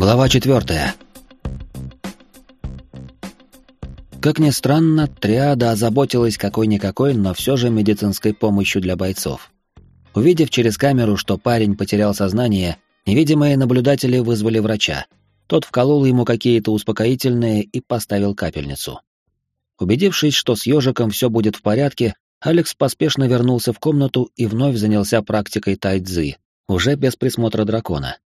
Глава четвертая. Как ни странно, триада озаботилась какой-никакой, но все же медицинской помощью для бойцов. Увидев через камеру, что парень потерял сознание, невидимые наблюдатели вызвали врача. Тот вколол ему какие-то успокоительные и поставил капельницу. Убедившись, что с ежиком все будет в порядке, Алекс поспешно вернулся в комнату и вновь занялся практикой тайцзы, уже без присмотра дракона.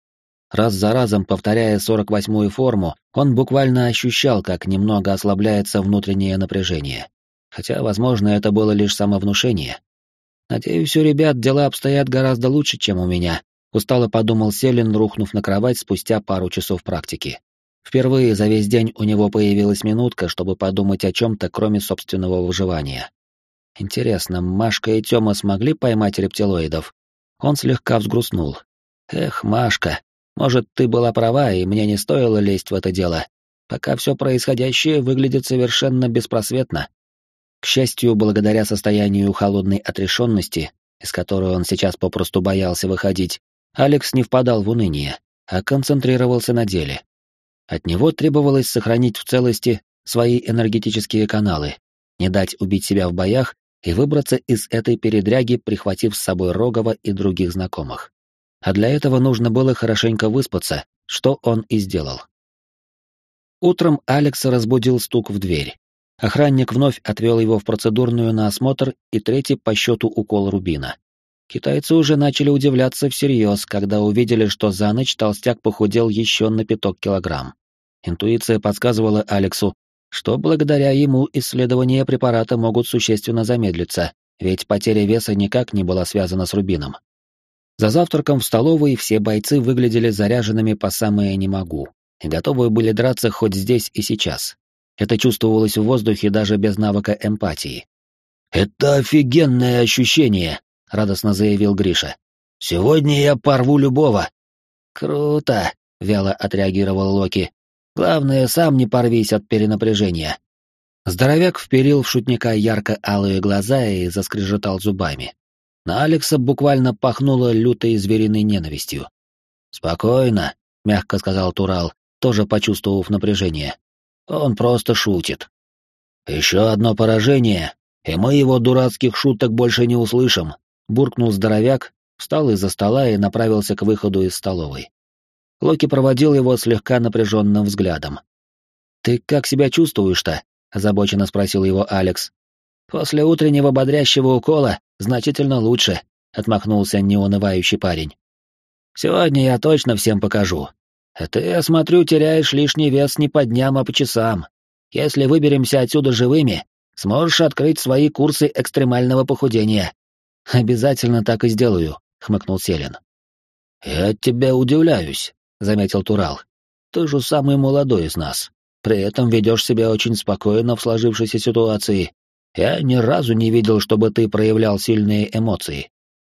Раз за разом повторяя 48-ю форму, он буквально ощущал, как немного ослабляется внутреннее напряжение. Хотя, возможно, это было лишь самовнушение. «Надеюсь, у ребят дела обстоят гораздо лучше, чем у меня», — устало подумал Селин, рухнув на кровать спустя пару часов практики. Впервые за весь день у него появилась минутка, чтобы подумать о чем-то, кроме собственного выживания. Интересно, Машка и Тёма смогли поймать рептилоидов? Он слегка взгрустнул. Эх, Машка, может, ты была права, и мне не стоило лезть в это дело. Пока все происходящее выглядит совершенно беспросветно. К счастью, благодаря состоянию холодной отрешенности, из которой он сейчас попросту боялся выходить, Алекс не впадал в уныние, а концентрировался на деле. От него требовалось сохранить в целости свои энергетические каналы, не дать убить себя в боях и выбраться из этой передряги, прихватив с собой Рогова и других знакомых а для этого нужно было хорошенько выспаться, что он и сделал. Утром Алекса разбудил стук в дверь. Охранник вновь отвел его в процедурную на осмотр и третий по счету укол рубина. Китайцы уже начали удивляться всерьез, когда увидели, что за ночь толстяк похудел еще на пяток килограмм. Интуиция подсказывала Алексу, что благодаря ему исследования препарата могут существенно замедлиться, ведь потеря веса никак не была связана с рубином. За завтраком в столовой все бойцы выглядели заряженными по самое не могу и готовы были драться хоть здесь и сейчас. Это чувствовалось в воздухе даже без навыка эмпатии. «Это офигенное ощущение», — радостно заявил Гриша. «Сегодня я порву любого». «Круто», — вяло отреагировал Локи. «Главное, сам не порвись от перенапряжения». Здоровяк вперил в шутника ярко-алые глаза и заскрежетал зубами. На Алекса буквально пахнуло лютой звериной ненавистью. «Спокойно», — мягко сказал Турал, тоже почувствовав напряжение. «Он просто шутит». «Еще одно поражение, и мы его дурацких шуток больше не услышим», — буркнул здоровяк, встал из-за стола и направился к выходу из столовой. Локи проводил его слегка напряженным взглядом. «Ты как себя чувствуешь-то?» — озабоченно спросил его Алекс. «После утреннего бодрящего укола значительно лучше», — отмахнулся неунывающий парень. «Сегодня я точно всем покажу. А ты, я смотрю, теряешь лишний вес не по дням, а по часам. Если выберемся отсюда живыми, сможешь открыть свои курсы экстремального похудения». «Обязательно так и сделаю», — хмыкнул Селин. «Я от тебя удивляюсь», — заметил Турал. «Ты же самый молодой из нас. При этом ведешь себя очень спокойно в сложившейся ситуации я ни разу не видел, чтобы ты проявлял сильные эмоции.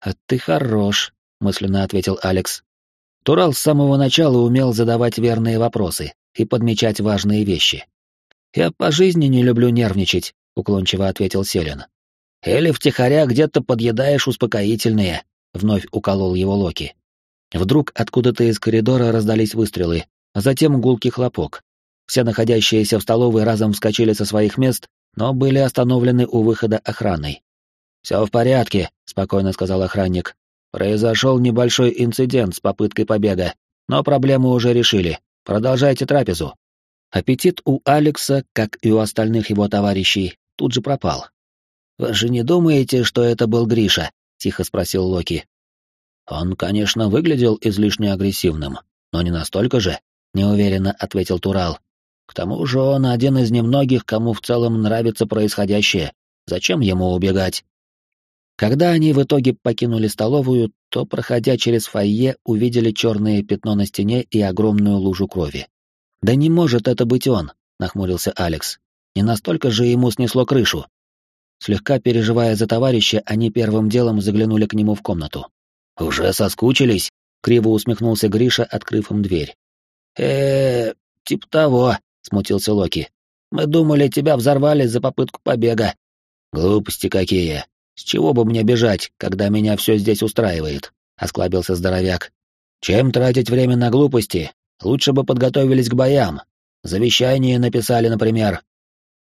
А ты хорош, мысленно ответил Алекс. Турал с самого начала умел задавать верные вопросы и подмечать важные вещи. Я по жизни не люблю нервничать, уклончиво ответил Селин. Или втихаря где-то подъедаешь успокоительные, вновь уколол его Локи. Вдруг откуда-то из коридора раздались выстрелы, а затем гулкий хлопок. Все находящиеся в столовой разом вскочили со своих мест но были остановлены у выхода охраной. «Все в порядке», — спокойно сказал охранник. «Произошел небольшой инцидент с попыткой побега, но проблему уже решили. Продолжайте трапезу». Аппетит у Алекса, как и у остальных его товарищей, тут же пропал. «Вы же не думаете, что это был Гриша?» — тихо спросил Локи. «Он, конечно, выглядел излишне агрессивным, но не настолько же», — неуверенно ответил Турал. К тому же он один из немногих, кому в целом нравится происходящее. Зачем ему убегать? Когда они в итоге покинули столовую, то, проходя через фойе, увидели черное пятно на стене и огромную лужу крови. «Да не может это быть он», — нахмурился Алекс. «Не настолько же ему снесло крышу». Слегка переживая за товарища, они первым делом заглянули к нему в комнату. «Уже соскучились?» — криво усмехнулся Гриша, открыв им дверь. э типа того», смутился Локи. «Мы думали, тебя взорвали за попытку побега». «Глупости какие! С чего бы мне бежать, когда меня все здесь устраивает?» — осклабился здоровяк. «Чем тратить время на глупости, Лучше бы подготовились к боям. Завещание написали, например.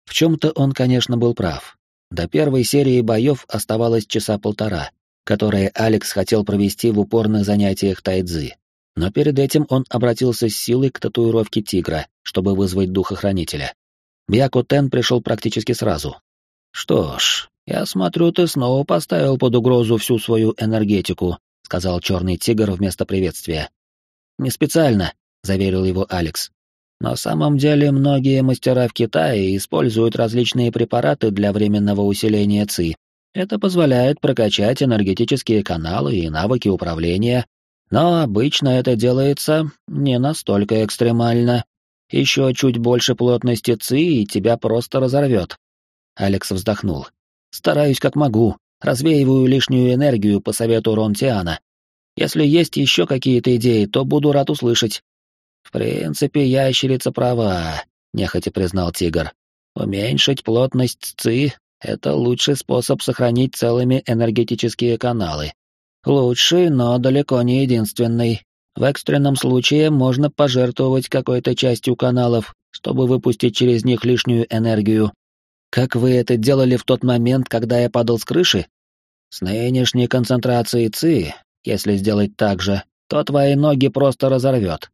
В чем-то он, конечно, был прав. До первой серии боев оставалось часа полтора, которые Алекс хотел провести в упорных занятиях тайцзи. Но перед этим он обратился с силой к татуировке тигра, чтобы вызвать духохранителя. Бьяко Тен пришел практически сразу. «Что ж, я смотрю, ты снова поставил под угрозу всю свою энергетику», сказал черный тигр вместо приветствия. «Не специально», — заверил его Алекс. На самом деле многие мастера в Китае используют различные препараты для временного усиления ЦИ. Это позволяет прокачать энергетические каналы и навыки управления, но обычно это делается не настолько экстремально. Еще чуть больше плотности ЦИ, и тебя просто разорвет. Алекс вздохнул. Стараюсь как могу, развеиваю лишнюю энергию по совету Ронтиана. Если есть еще какие-то идеи, то буду рад услышать. «В принципе, ящерица права», — нехотя признал тигр. «Уменьшить плотность ЦИ — это лучший способ сохранить целыми энергетические каналы. Лучший, но далеко не единственный. В экстренном случае можно пожертвовать какой-то частью каналов, чтобы выпустить через них лишнюю энергию. Как вы это делали в тот момент, когда я падал с крыши? С нынешней концентрацией ЦИ, если сделать так же, то твои ноги просто разорвет.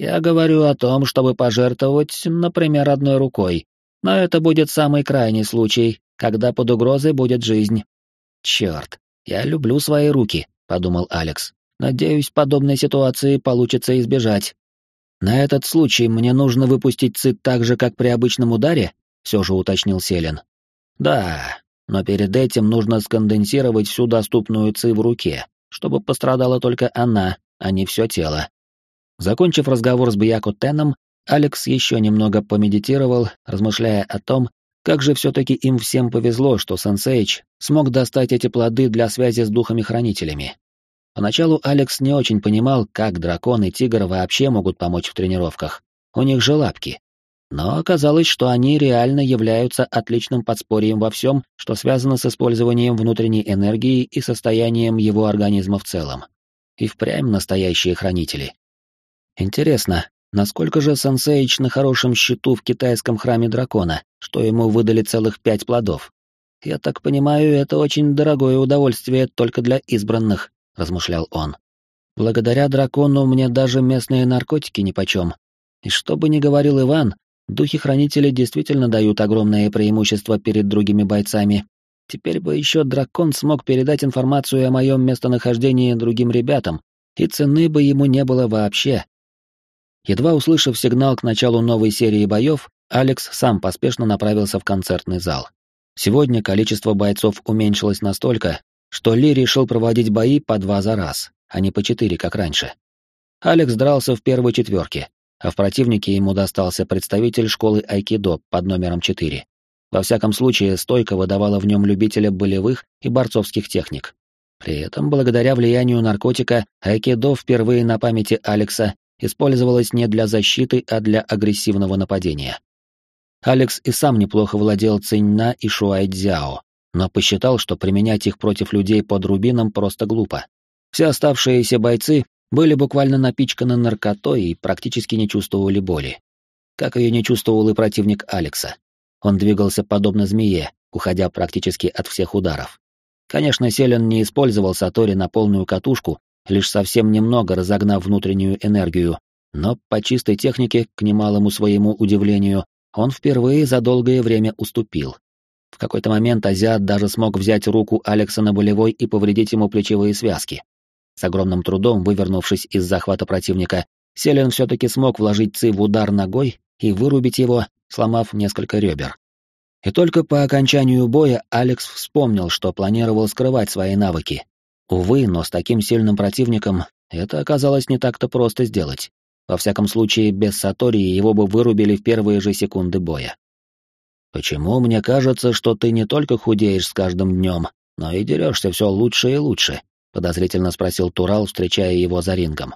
Я говорю о том, чтобы пожертвовать, например, одной рукой. Но это будет самый крайний случай, когда под угрозой будет жизнь. Черт, я люблю свои руки, подумал Алекс. Надеюсь, подобной ситуации получится избежать. На этот случай мне нужно выпустить цит так же, как при обычном ударе, все же уточнил Селен. Да, но перед этим нужно сконденсировать всю доступную ци в руке, чтобы пострадала только она, а не все тело. Закончив разговор с Бьяко Теном, Алекс еще немного помедитировал, размышляя о том, как же все-таки им всем повезло, что Сенсейч смог достать эти плоды для связи с духами-хранителями. Поначалу Алекс не очень понимал, как дракон и тигр вообще могут помочь в тренировках. У них же лапки. Но оказалось, что они реально являются отличным подспорьем во всем, что связано с использованием внутренней энергии и состоянием его организма в целом. И впрямь настоящие хранители. Интересно, насколько же Сансеич на хорошем счету в китайском храме дракона, что ему выдали целых пять плодов? Я так понимаю, это очень дорогое удовольствие только для избранных, размышлял он. Благодаря дракону мне даже местные наркотики нипочем. И что бы ни говорил Иван, духи-хранители действительно дают огромное преимущество перед другими бойцами. Теперь бы еще дракон смог передать информацию о моем местонахождении другим ребятам, и цены бы ему не было вообще. Едва услышав сигнал к началу новой серии боев, Алекс сам поспешно направился в концертный зал. Сегодня количество бойцов уменьшилось настолько, что Ли решил проводить бои по два за раз, а не по четыре, как раньше. Алекс дрался в первой четверке, а в противнике ему достался представитель школы айкидо под номером 4. Во всяком случае, стойка выдавала в нем любителя болевых и борцовских техник. При этом, благодаря влиянию наркотика, айкидо впервые на памяти Алекса использовалась не для защиты, а для агрессивного нападения. Алекс и сам неплохо владел Циньна и Шуайцзяо, но посчитал, что применять их против людей под рубином просто глупо. Все оставшиеся бойцы были буквально напичканы наркотой и практически не чувствовали боли. Как ее не чувствовал и противник Алекса. Он двигался подобно змее, уходя практически от всех ударов. Конечно, Селен не использовал Сатори на полную катушку, лишь совсем немного разогнав внутреннюю энергию, но по чистой технике, к немалому своему удивлению, он впервые за долгое время уступил. В какой-то момент азиат даже смог взять руку Алекса на болевой и повредить ему плечевые связки. С огромным трудом, вывернувшись из захвата противника, Селен все-таки смог вложить Ци в удар ногой и вырубить его, сломав несколько ребер. И только по окончанию боя Алекс вспомнил, что планировал скрывать свои навыки, Увы, но с таким сильным противником это оказалось не так-то просто сделать. Во всяком случае, без Сатори его бы вырубили в первые же секунды боя. «Почему мне кажется, что ты не только худеешь с каждым днем, но и дерешься все лучше и лучше?» — подозрительно спросил Турал, встречая его за рингом.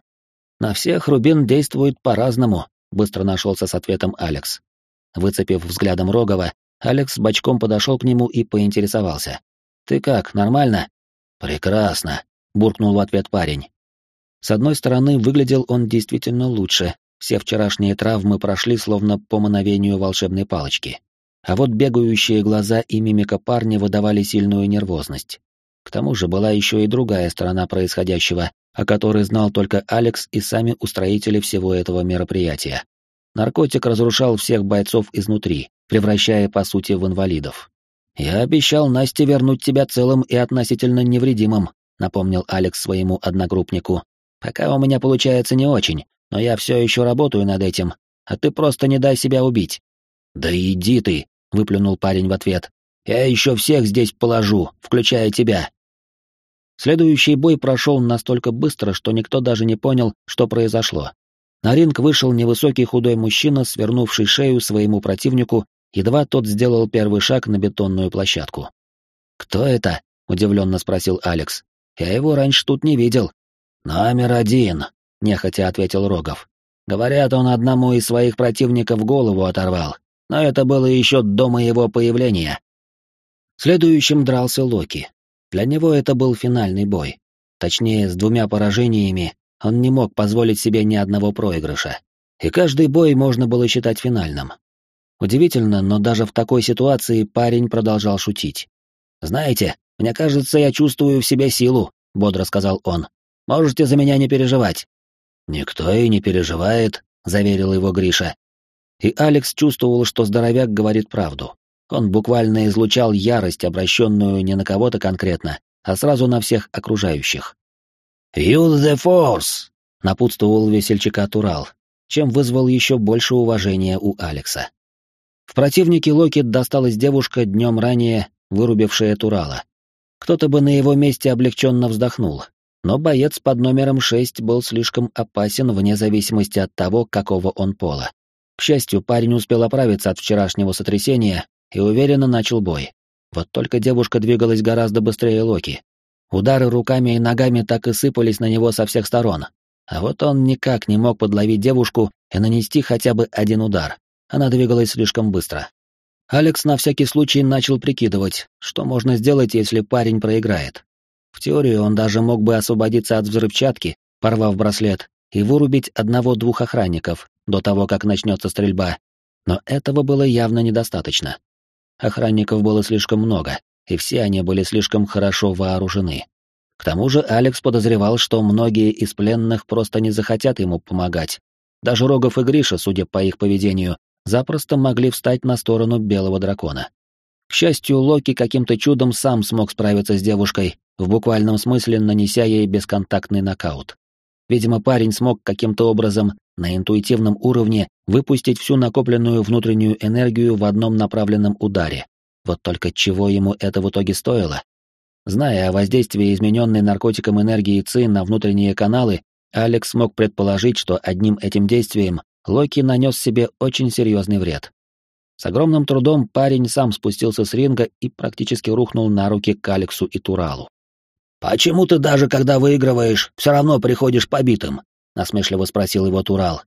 «На всех Рубин действует по-разному», — быстро нашелся с ответом Алекс. Выцепив взглядом Рогова, Алекс бочком подошел к нему и поинтересовался. «Ты как, нормально?» «Прекрасно», — буркнул в ответ парень. С одной стороны, выглядел он действительно лучше, Все вчерашние травмы прошли словно по мановению волшебной палочки. А вот бегающие глаза и мимика парня выдавали сильную нервозность. К тому же была еще и другая сторона происходящего, о которой знал только Алекс и сами устроители всего этого мероприятия. Наркотик разрушал всех бойцов изнутри, превращая по сути в инвалидов. «Я обещал Насте вернуть тебя целым и относительно невредимым», напомнил Алекс своему одногруппнику. «Пока у меня получается не очень, но я все еще работаю над этим, а ты просто не дай себя убить». «Да иди ты», — выплюнул парень в ответ. «Я еще всех здесь положу, включая тебя». Следующий бой прошел настолько быстро, что никто даже не понял, что произошло. На ринг вышел невысокий худой мужчина, свернувший шею своему противнику, едва тот сделал первый шаг на бетонную площадку. «Кто это?» — удивленно спросил Алекс. «Я его раньше тут не видел». «Номер один», — нехотя ответил Рогов. «Говорят, он одному из своих противников голову оторвал, но это было еще до моего появления». Следующим дрался Локи. Для него это был финальный бой. Точнее, с двумя поражениями он не мог позволить себе ни одного проигрыша. И каждый бой можно было считать финальным. Удивительно, но даже в такой ситуации парень продолжал шутить. «Знаете, мне кажется, я чувствую в себе силу», — бодро сказал он. «Можете за меня не переживать». «Никто и не переживает», — заверил его Гриша. И Алекс чувствовал, что здоровяк говорит правду. Он буквально излучал ярость, обращенную не на кого-то конкретно, а сразу на всех окружающих. «Use the force!» — напутствовал весельчака Турал, чем вызвал еще больше уважения у Алекса. В противнике Локет досталась девушка, днем ранее вырубившая Турала. Кто-то бы на его месте облегченно вздохнул, но боец под номером 6 был слишком опасен вне зависимости от того, какого он пола. К счастью, парень успел оправиться от вчерашнего сотрясения и уверенно начал бой. Вот только девушка двигалась гораздо быстрее Локи. Удары руками и ногами так и сыпались на него со всех сторон. А вот он никак не мог подловить девушку и нанести хотя бы один удар. Она двигалась слишком быстро. Алекс на всякий случай начал прикидывать, что можно сделать, если парень проиграет. В теории он даже мог бы освободиться от взрывчатки, порвав браслет, и вырубить одного-двух охранников до того, как начнется стрельба. Но этого было явно недостаточно. Охранников было слишком много, и все они были слишком хорошо вооружены. К тому же Алекс подозревал, что многие из пленных просто не захотят ему помогать. Даже Рогов и Гриша, судя по их поведению, запросто могли встать на сторону белого дракона. К счастью, Локи каким-то чудом сам смог справиться с девушкой, в буквальном смысле нанеся ей бесконтактный нокаут. Видимо, парень смог каким-то образом на интуитивном уровне выпустить всю накопленную внутреннюю энергию в одном направленном ударе. Вот только чего ему это в итоге стоило? Зная о воздействии измененной наркотиком энергии ЦИ на внутренние каналы, Алекс смог предположить, что одним этим действием Локи нанес себе очень серьезный вред. С огромным трудом парень сам спустился с ринга и практически рухнул на руки к Алексу и Туралу. «Почему ты даже когда выигрываешь, все равно приходишь побитым?» — насмешливо спросил его Турал.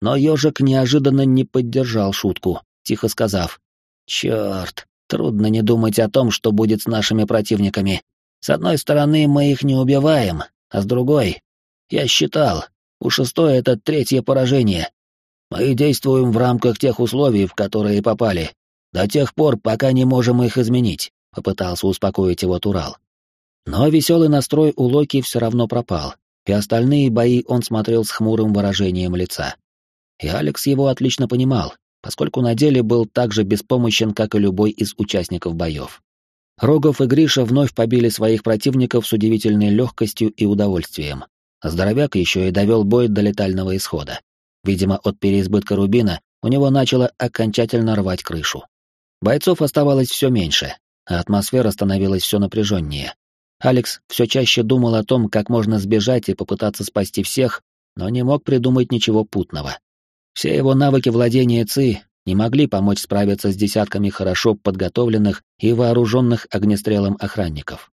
Но ежик неожиданно не поддержал шутку, тихо сказав. «Черт, трудно не думать о том, что будет с нашими противниками. С одной стороны, мы их не убиваем, а с другой... Я считал, у шестой это третье поражение. Мы действуем в рамках тех условий, в которые попали, до тех пор, пока не можем их изменить», — попытался успокоить его Турал. Но веселый настрой у Локи все равно пропал, и остальные бои он смотрел с хмурым выражением лица. И Алекс его отлично понимал, поскольку на деле был так же беспомощен, как и любой из участников боев. Рогов и Гриша вновь побили своих противников с удивительной легкостью и удовольствием. Здоровяк еще и довел бой до летального исхода. Видимо, от переизбытка рубина у него начало окончательно рвать крышу. Бойцов оставалось все меньше, а атмосфера становилась все напряженнее. Алекс все чаще думал о том, как можно сбежать и попытаться спасти всех, но не мог придумать ничего путного. Все его навыки владения ЦИ не могли помочь справиться с десятками хорошо подготовленных и вооруженных огнестрелом охранников.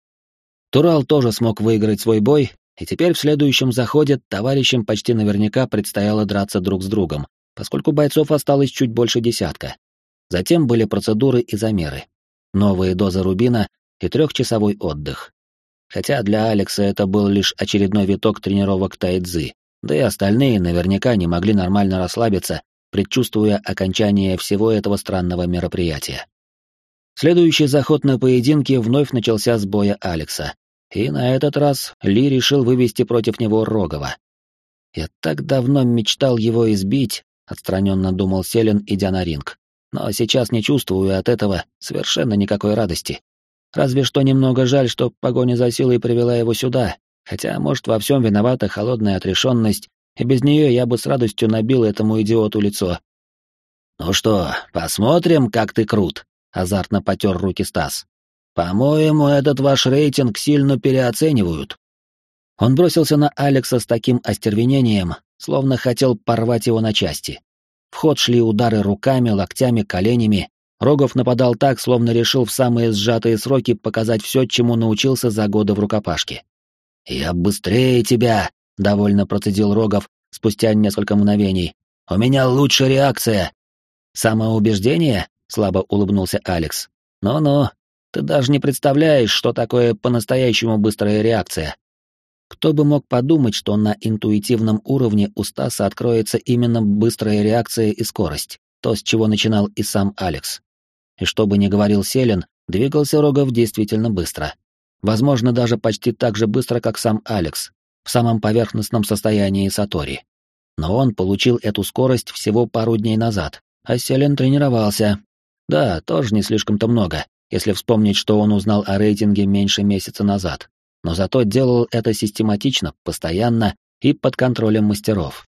Турал тоже смог выиграть свой бой, и теперь в следующем заходе товарищам почти наверняка предстояло драться друг с другом, поскольку бойцов осталось чуть больше десятка. Затем были процедуры и замеры. Новые дозы рубина и трехчасовой отдых. Хотя для Алекса это был лишь очередной виток тренировок тайцзы, Да и остальные наверняка не могли нормально расслабиться, предчувствуя окончание всего этого странного мероприятия. Следующий заход на поединки вновь начался с боя Алекса, и на этот раз Ли решил вывести против него Рогова. «Я так давно мечтал его избить», — отстраненно думал Селин, идя на ринг. «Но сейчас не чувствую от этого совершенно никакой радости. Разве что немного жаль, что погоня за силой привела его сюда, хотя, может, во всем виновата холодная отрешенность, и без нее я бы с радостью набил этому идиоту лицо». «Ну что, посмотрим, как ты крут», — азартно потер руки Стас. «По-моему, этот ваш рейтинг сильно переоценивают». Он бросился на Алекса с таким остервенением, словно хотел порвать его на части. В ход шли удары руками, локтями, коленями. Рогов нападал так, словно решил в самые сжатые сроки показать все, чему научился за годы в рукопашке. «Я быстрее тебя!» — довольно процедил Рогов спустя несколько мгновений. «У меня лучшая реакция!» «Самоубеждение?» — слабо улыбнулся Алекс. «Ну-ну, ты даже не представляешь, что такое по-настоящему быстрая реакция. Кто бы мог подумать, что на интуитивном уровне у Стаса откроется именно быстрая реакция и скорость, то, с чего начинал и сам Алекс. И что бы ни говорил Селин, двигался Рогов действительно быстро. Возможно, даже почти так же быстро, как сам Алекс, в самом поверхностном состоянии Сатори. Но он получил эту скорость всего пару дней назад, а Селин тренировался. Да, тоже не слишком-то много, если вспомнить, что он узнал о рейтинге меньше месяца назад, но зато делал это систематично, постоянно и под контролем мастеров.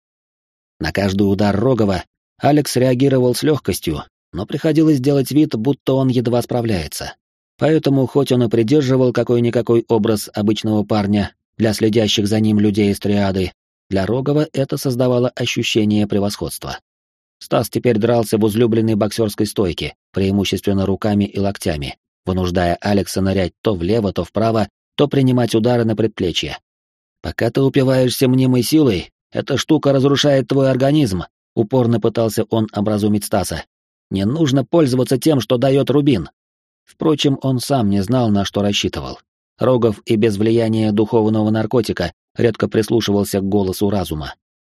На каждый удар Рогова Алекс реагировал с легкостью, но приходилось делать вид, будто он едва справляется. Поэтому, хоть он и придерживал какой-никакой образ обычного парня для следящих за ним людей из триады, для Рогова это создавало ощущение превосходства. Стас теперь дрался в узлюбленной боксерской стойке, преимущественно руками и локтями, вынуждая Алекса нырять то влево, то вправо, то принимать удары на предплечье. «Пока ты упиваешься мнимой силой, эта штука разрушает твой организм», — упорно пытался он образумить Стаса. «Не нужно пользоваться тем, что дает рубин». Впрочем, он сам не знал, на что рассчитывал. Рогов и без влияния духовного наркотика редко прислушивался к голосу разума.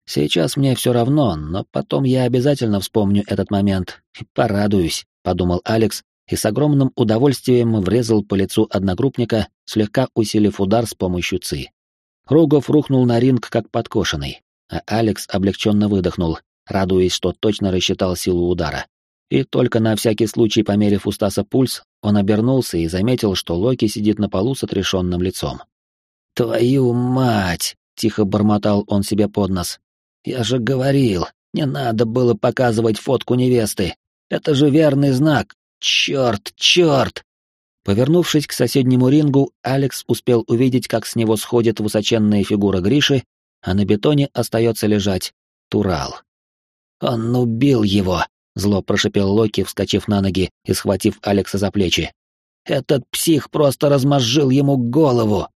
Сейчас мне все равно, но потом я обязательно вспомню этот момент и порадуюсь, подумал Алекс и с огромным удовольствием врезал по лицу одногруппника, слегка усилив удар с помощью ци. Рогов рухнул на ринг как подкошенный, а Алекс облегченно выдохнул, радуясь, что точно рассчитал силу удара. И только на всякий случай, померив у Стаса пульс, он обернулся и заметил, что Локи сидит на полу с отрешенным лицом. «Твою мать!» — тихо бормотал он себе под нос. Я же говорил, не надо было показывать фотку невесты. Это же верный знак. Черт, черт! Повернувшись к соседнему рингу, Алекс успел увидеть, как с него сходит высоченная фигура Гриши, а на бетоне остается лежать Турал. «Он убил его!» — зло прошипел Локи, вскочив на ноги и схватив Алекса за плечи. «Этот псих просто размозжил ему голову!»